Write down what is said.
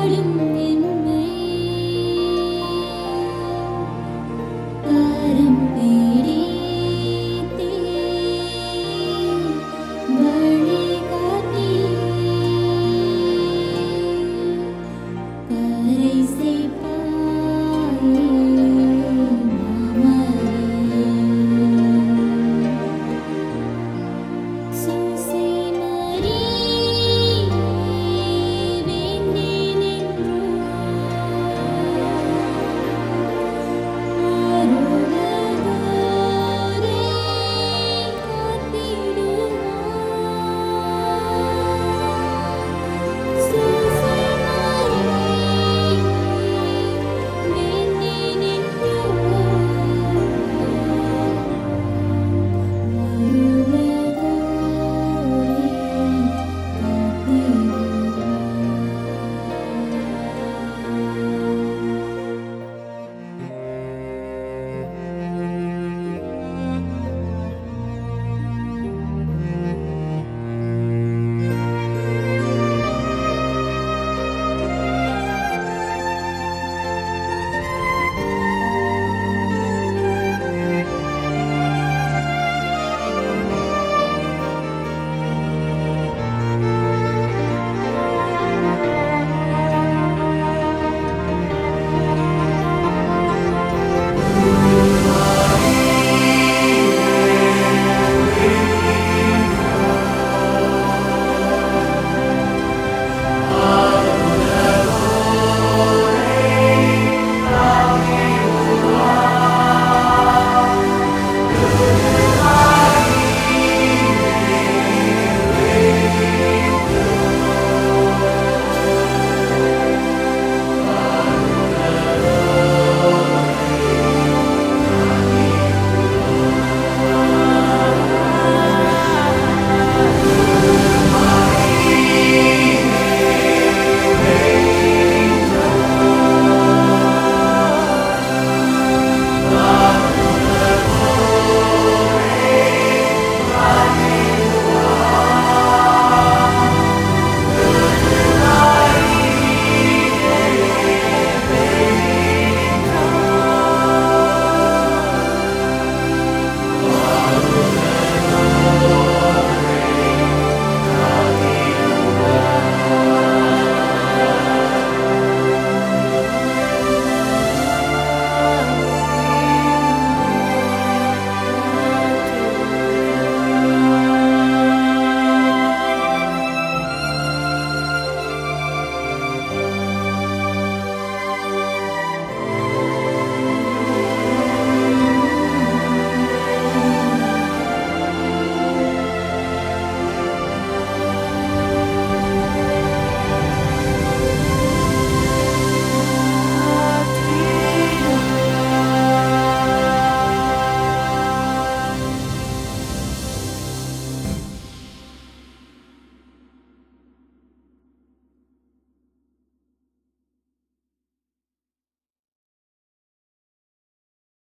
hurting